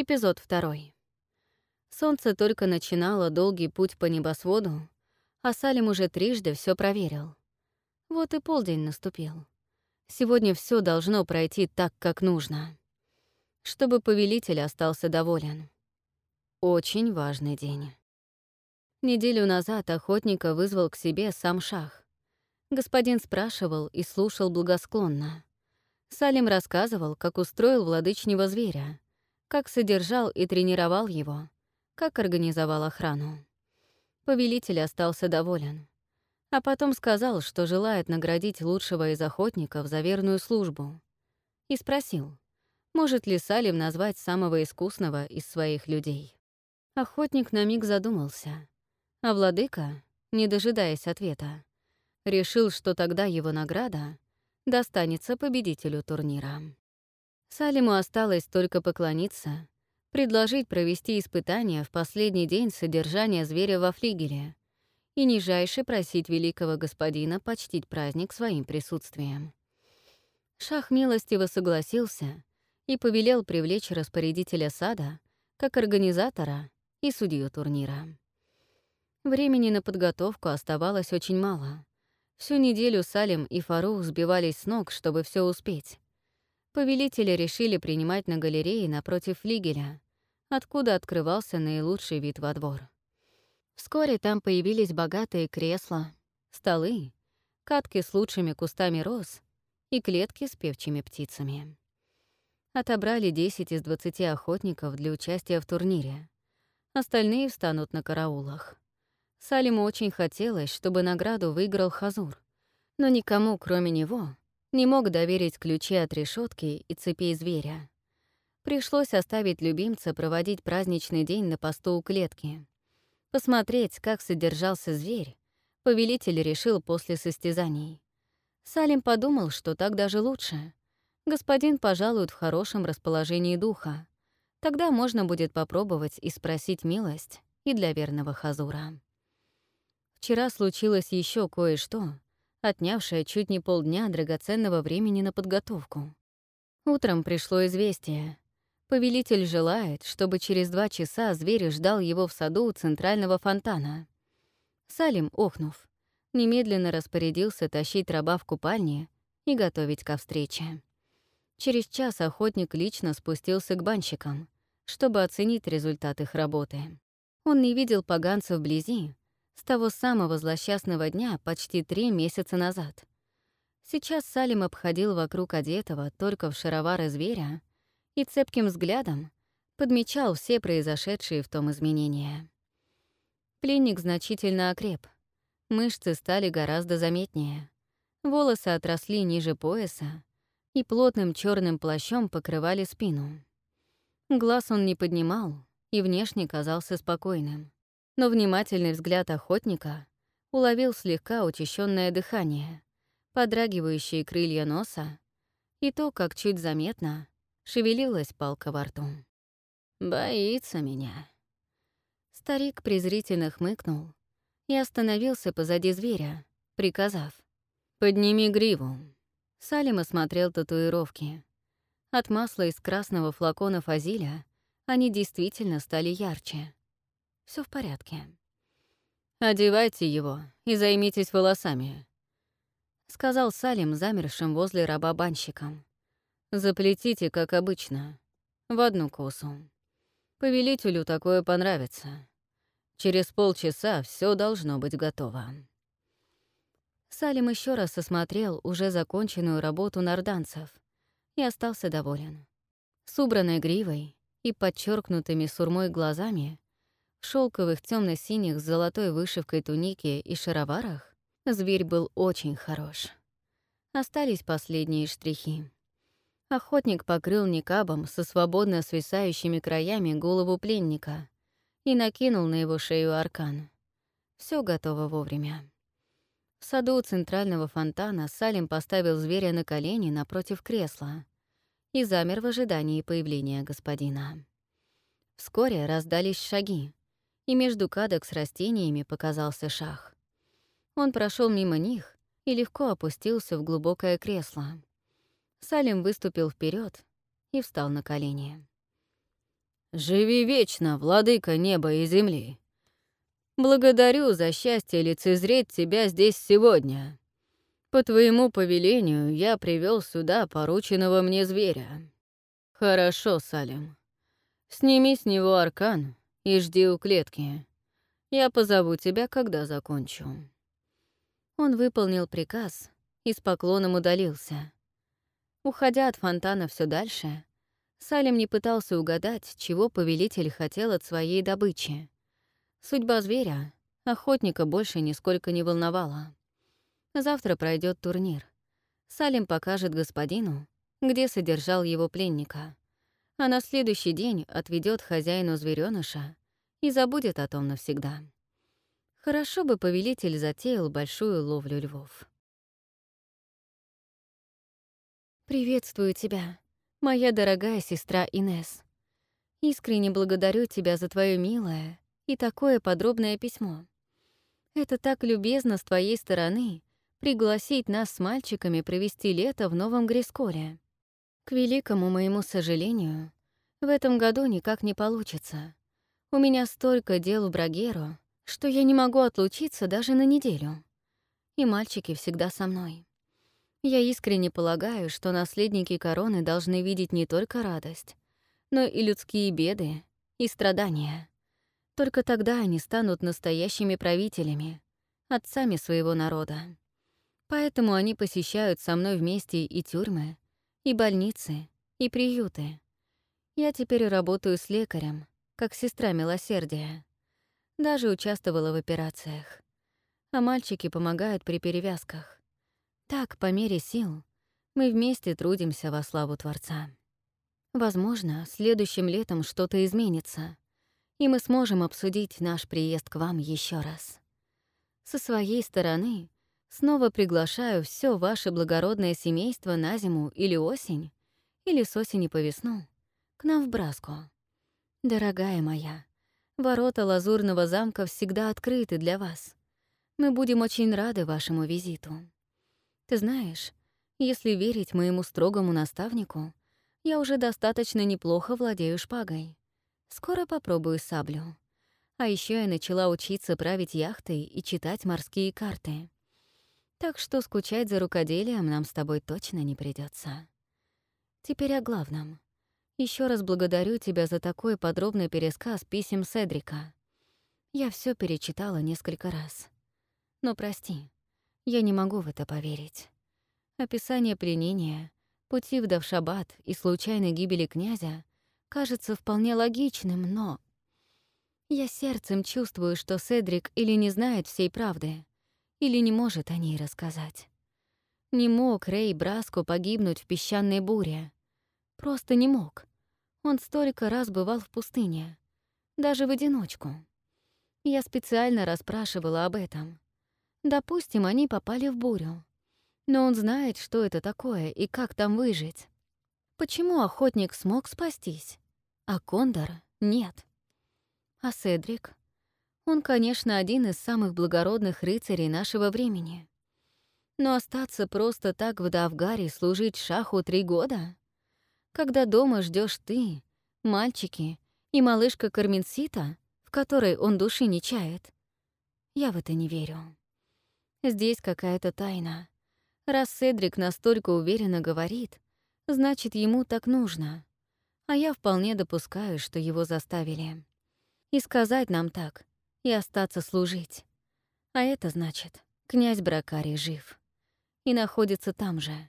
Эпизод второй. Солнце только начинало долгий путь по небосводу, а Салим уже трижды все проверил. Вот и полдень наступил. Сегодня все должно пройти так, как нужно. Чтобы повелитель остался доволен. Очень важный день. Неделю назад охотника вызвал к себе сам Шах. Господин спрашивал и слушал благосклонно. Салим рассказывал, как устроил владычнего зверя, как содержал и тренировал его, как организовал охрану. Повелитель остался доволен. А потом сказал, что желает наградить лучшего из охотников за верную службу. И спросил, может ли Салим назвать самого искусного из своих людей. Охотник на миг задумался, а владыка, не дожидаясь ответа, решил, что тогда его награда достанется победителю турнира. Салиму осталось только поклониться, предложить провести испытания в последний день содержания зверя во флигеле и нижайше просить великого господина почтить праздник своим присутствием. Шах милостиво согласился и повелел привлечь распорядителя сада как организатора и судью турнира. Времени на подготовку оставалось очень мало. Всю неделю Салим и Фарух сбивались с ног, чтобы все успеть. Повелители решили принимать на галерее напротив флигеля, откуда открывался наилучший вид во двор. Вскоре там появились богатые кресла, столы, катки с лучшими кустами роз и клетки с певчими птицами. Отобрали 10 из 20 охотников для участия в турнире. Остальные встанут на караулах. Салиму очень хотелось, чтобы награду выиграл Хазур, но никому, кроме него, не мог доверить ключи от решетки и цепей зверя. Пришлось оставить любимца проводить праздничный день на посту у клетки. Посмотреть, как содержался зверь, повелитель решил после состязаний. Салим подумал, что так даже лучше. Господин пожалует в хорошем расположении духа. Тогда можно будет попробовать и спросить милость и для верного Хазура. Вчера случилось еще кое-что, отнявшее чуть не полдня драгоценного времени на подготовку. Утром пришло известие. Повелитель желает, чтобы через два часа зверь ждал его в саду у центрального фонтана. Салим, охнув, немедленно распорядился тащить раба в купальне и готовить ко встрече. Через час охотник лично спустился к банщикам, чтобы оценить результат их работы. Он не видел поганца вблизи, с того самого злосчастного дня почти три месяца назад. Сейчас Салим обходил вокруг одетого только в шаровары зверя и цепким взглядом подмечал все произошедшие в том изменения. Пленник значительно окреп, мышцы стали гораздо заметнее, волосы отросли ниже пояса и плотным черным плащом покрывали спину. Глаз он не поднимал и внешне казался спокойным но внимательный взгляд охотника уловил слегка учащенное дыхание, подрагивающие крылья носа и то, как чуть заметно шевелилась палка во рту. «Боится меня». Старик презрительно хмыкнул и остановился позади зверя, приказав «Подними гриву». Салим осмотрел татуировки. От масла из красного флакона фазиля они действительно стали ярче. Все в порядке. «Одевайте его и займитесь волосами», — сказал Салим замершим возле раба банщиком. «Заплетите, как обычно, в одну косу. Повелителю такое понравится. Через полчаса все должно быть готово». Салим еще раз осмотрел уже законченную работу нарданцев и остался доволен. С убранной гривой и подчеркнутыми сурмой глазами шелковых темно-синих с золотой вышивкой тунике и шароварах зверь был очень хорош. Остались последние штрихи. Охотник покрыл никабом со свободно свисающими краями голову пленника и накинул на его шею аркан. Все готово вовремя. В саду центрального фонтана Салим поставил зверя на колени напротив кресла и замер в ожидании появления господина. Вскоре раздались шаги, и между кадок с растениями показался шах. Он прошел мимо них и легко опустился в глубокое кресло. Салим выступил вперед и встал на колени. Живи вечно, владыка неба и земли. Благодарю за счастье лицезреть тебя здесь сегодня. По твоему повелению я привел сюда порученного мне зверя. Хорошо, Салим. Сними с него аркан и жди у клетки. Я позову тебя, когда закончу». Он выполнил приказ и с поклоном удалился. Уходя от фонтана все дальше, Салим не пытался угадать, чего повелитель хотел от своей добычи. Судьба зверя охотника больше нисколько не волновала. Завтра пройдет турнир. Салим покажет господину, где содержал его пленника, а на следующий день отведет хозяину зверёныша и забудет о том навсегда. Хорошо бы повелитель затеял большую ловлю львов. «Приветствую тебя, моя дорогая сестра Инес. Искренне благодарю тебя за твое милое и такое подробное письмо. Это так любезно с твоей стороны пригласить нас с мальчиками провести лето в Новом Грискоре. К великому моему сожалению, в этом году никак не получится. У меня столько дел в Брагеру, что я не могу отлучиться даже на неделю. И мальчики всегда со мной. Я искренне полагаю, что наследники короны должны видеть не только радость, но и людские беды и страдания. Только тогда они станут настоящими правителями, отцами своего народа. Поэтому они посещают со мной вместе и тюрьмы, и больницы, и приюты. Я теперь работаю с лекарем, как сестра милосердия. Даже участвовала в операциях. А мальчики помогают при перевязках. Так, по мере сил, мы вместе трудимся во славу Творца. Возможно, следующим летом что-то изменится, и мы сможем обсудить наш приезд к вам еще раз. Со своей стороны, снова приглашаю все ваше благородное семейство на зиму или осень, или с осени по весну, к нам в Браску. Дорогая моя, ворота Лазурного замка всегда открыты для вас. Мы будем очень рады вашему визиту. Ты знаешь, если верить моему строгому наставнику, я уже достаточно неплохо владею шпагой. Скоро попробую саблю. А еще я начала учиться править яхтой и читать морские карты. Так что скучать за рукоделием нам с тобой точно не придется. Теперь о главном. Еще раз благодарю тебя за такой подробный пересказ писем Седрика. Я все перечитала несколько раз. Но прости, я не могу в это поверить. Описание пленения, пути в Давшабад и случайной гибели князя кажется вполне логичным, но... Я сердцем чувствую, что Седрик или не знает всей правды, или не может о ней рассказать. Не мог Рэй Браско погибнуть в песчаной буре. Просто не мог. Он столько раз бывал в пустыне, даже в одиночку. Я специально расспрашивала об этом. Допустим, они попали в бурю. Но он знает, что это такое и как там выжить. Почему охотник смог спастись, а Кондор — нет? А Седрик? Он, конечно, один из самых благородных рыцарей нашего времени. Но остаться просто так в Давгаре служить шаху три года? когда дома ждешь ты, мальчики и малышка Карменсита, в которой он души не чает. Я в это не верю. Здесь какая-то тайна. Раз Седрик настолько уверенно говорит, значит, ему так нужно. А я вполне допускаю, что его заставили. И сказать нам так, и остаться служить. А это значит, князь Бракарий жив. И находится там же,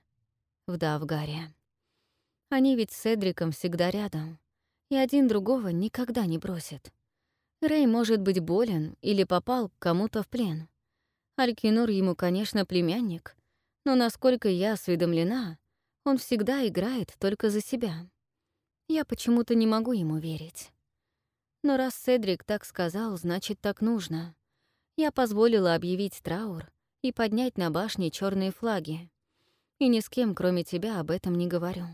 в Давгаре. Они ведь с Эдриком всегда рядом, и один другого никогда не бросит. Рэй может быть болен или попал к кому-то в плен. Алькинур ему, конечно, племянник, но, насколько я осведомлена, он всегда играет только за себя. Я почему-то не могу ему верить. Но раз Седрик так сказал, значит, так нужно. Я позволила объявить траур и поднять на башне черные флаги. И ни с кем, кроме тебя, об этом не говорю.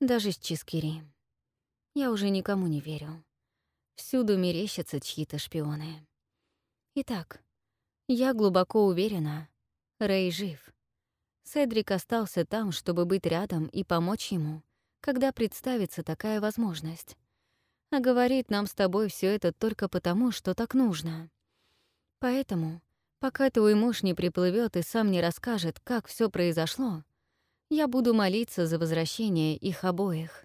Даже с Чискири. Я уже никому не верю. Всюду мерещатся чьи-то шпионы. Итак, я глубоко уверена, Рэй жив. Седрик остался там, чтобы быть рядом и помочь ему, когда представится такая возможность. А говорит нам с тобой все это только потому, что так нужно. Поэтому, пока твой муж не приплывет и сам не расскажет, как все произошло, я буду молиться за возвращение их обоих.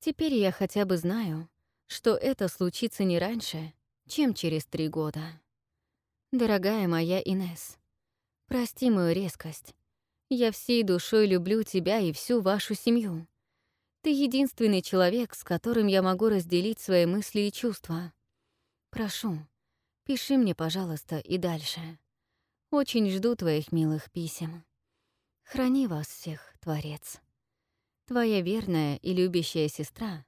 Теперь я хотя бы знаю, что это случится не раньше, чем через три года. Дорогая моя Инес, прости мою резкость. Я всей душой люблю тебя и всю вашу семью. Ты единственный человек, с которым я могу разделить свои мысли и чувства. Прошу, пиши мне, пожалуйста, и дальше. Очень жду твоих милых писем. Храни вас всех, Творец. Твоя верная и любящая сестра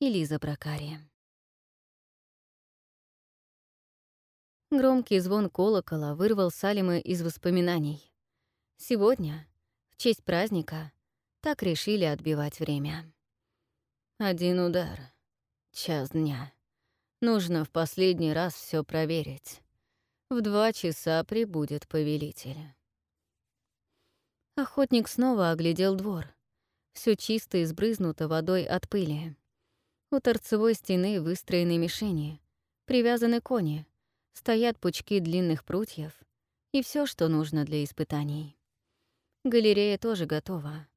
Элиза Бракария. Громкий звон колокола вырвал Салима из воспоминаний. Сегодня, в честь праздника, так решили отбивать время. Один удар. Час дня. Нужно в последний раз все проверить. В два часа прибудет повелитель. Охотник снова оглядел двор. Все чисто и сбрызнуто водой от пыли. У торцевой стены выстроены мишени, привязаны кони, стоят пучки длинных прутьев и все, что нужно для испытаний. Галерея тоже готова.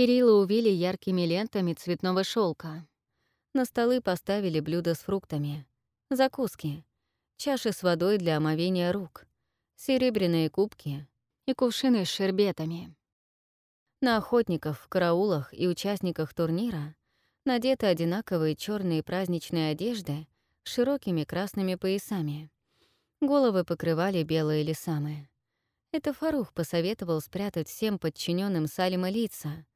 Перила увили яркими лентами цветного шелка. На столы поставили блюда с фруктами, закуски, чаши с водой для омовения рук, серебряные кубки и кувшины с шербетами. На охотников караулах и участниках турнира надеты одинаковые черные праздничные одежды с широкими красными поясами. Головы покрывали белые лисамы. Это Фарух посоветовал спрятать всем подчиненным Салима лица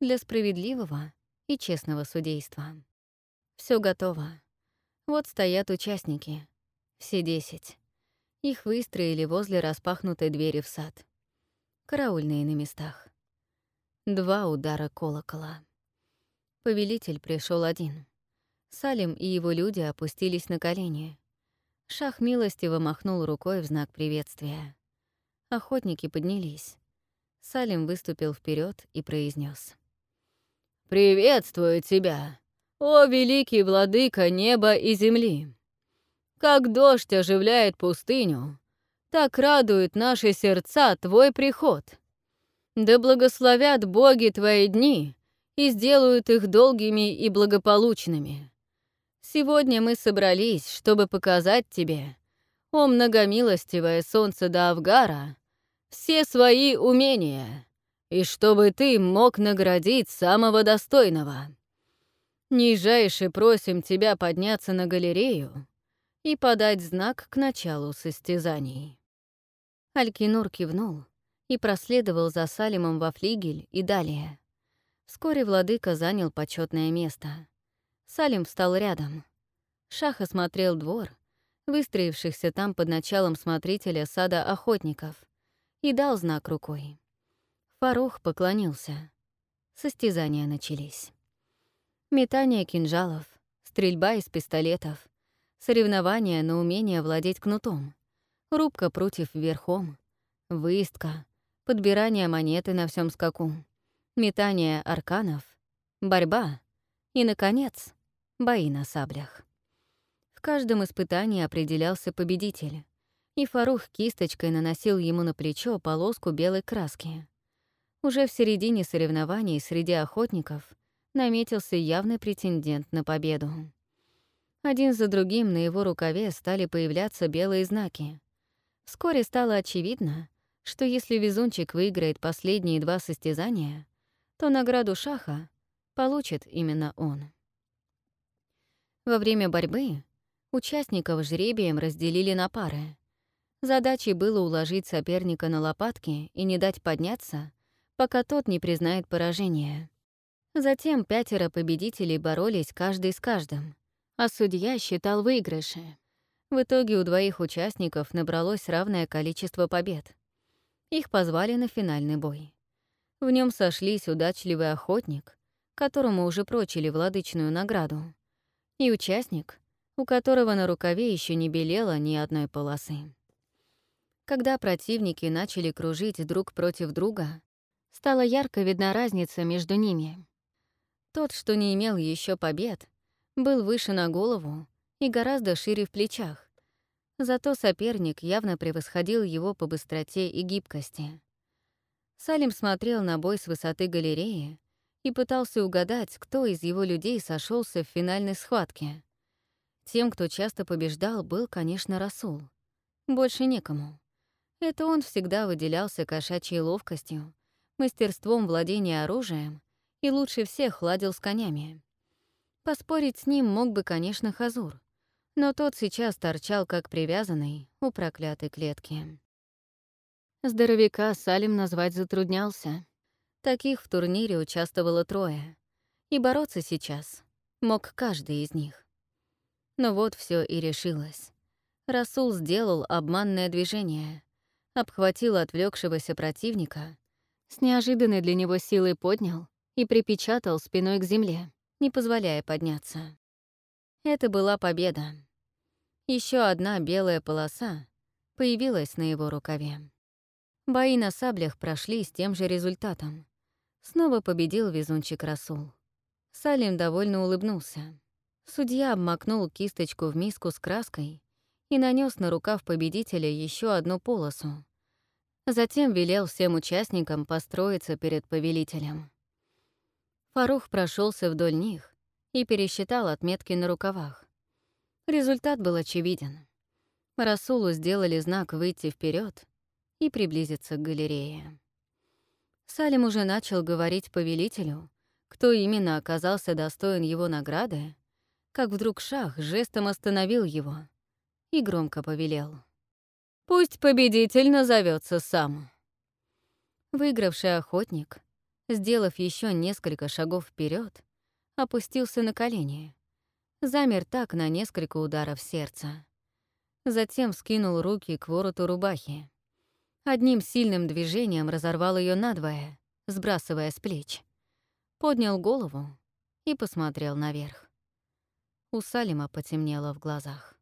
для справедливого и честного судейства. Все готово. Вот стоят участники. Все десять. Их выстроили возле распахнутой двери в сад. Караульные на местах. Два удара колокола. Повелитель пришел один. Салим и его люди опустились на колени. Шах милостиво махнул рукой в знак приветствия. Охотники поднялись. Салим выступил вперед и произнес: «Приветствую тебя, о великий владыка неба и земли! Как дождь оживляет пустыню, так радует наши сердца твой приход. Да благословят боги твои дни и сделают их долгими и благополучными. Сегодня мы собрались, чтобы показать тебе, о многомилостивое солнце Даавгара, все свои умения, и чтобы ты мог наградить самого достойного. Нижайше просим тебя подняться на галерею и подать знак к началу состязаний». Алькинур кивнул и проследовал за Салимом во флигель и далее. Вскоре владыка занял почетное место. Салим встал рядом. Шах осмотрел двор, выстроившихся там под началом смотрителя сада охотников, и дал знак рукой. Фарух поклонился. Состязания начались. Метание кинжалов, стрельба из пистолетов, соревнования на умение владеть кнутом, рубка прутьев верхом, выездка, подбирание монеты на всем скаку, метание арканов, борьба и, наконец, бои на саблях. В каждом испытании определялся победитель и Фарух кисточкой наносил ему на плечо полоску белой краски. Уже в середине соревнований среди охотников наметился явный претендент на победу. Один за другим на его рукаве стали появляться белые знаки. Вскоре стало очевидно, что если везунчик выиграет последние два состязания, то награду шаха получит именно он. Во время борьбы участников жребием разделили на пары. Задачей было уложить соперника на лопатки и не дать подняться, пока тот не признает поражение. Затем пятеро победителей боролись каждый с каждым, а судья считал выигрыши. В итоге у двоих участников набралось равное количество побед. Их позвали на финальный бой. В нем сошлись удачливый охотник, которому уже прочили владычную награду, и участник, у которого на рукаве еще не белело ни одной полосы. Когда противники начали кружить друг против друга, стала ярко видна разница между ними. Тот, что не имел еще побед, был выше на голову и гораздо шире в плечах, зато соперник явно превосходил его по быстроте и гибкости. Салим смотрел на бой с высоты галереи и пытался угадать, кто из его людей сошелся в финальной схватке. Тем, кто часто побеждал, был, конечно, Расул. Больше некому. Это он всегда выделялся кошачьей ловкостью, мастерством владения оружием и лучше всех ладил с конями. Поспорить с ним мог бы, конечно, Хазур, но тот сейчас торчал как привязанный у проклятой клетки. Здоровяка Салим назвать затруднялся. Таких в турнире участвовало трое. И бороться сейчас мог каждый из них. Но вот все и решилось. Расул сделал обманное движение, обхватил отвлекшегося противника, с неожиданной для него силой поднял и припечатал спиной к земле, не позволяя подняться. Это была победа. Еще одна белая полоса появилась на его рукаве. Бои на саблях прошли с тем же результатом. Снова победил везунчик Расул. Салим довольно улыбнулся. Судья обмакнул кисточку в миску с краской и нанес на рукав победителя еще одну полосу. Затем велел всем участникам построиться перед повелителем. Фарух прошелся вдоль них и пересчитал отметки на рукавах. Результат был очевиден. Расулу сделали знак выйти вперед, и приблизиться к галерее. Салим уже начал говорить повелителю, кто именно оказался достоин его награды, как вдруг Шах жестом остановил его и громко повелел. «Пусть победитель назовется сам». Выигравший охотник, сделав еще несколько шагов вперед, опустился на колени, замер так на несколько ударов сердца. Затем скинул руки к вороту рубахи, Одним сильным движением разорвал ее надвое, сбрасывая с плеч. Поднял голову и посмотрел наверх. У Салима потемнело в глазах.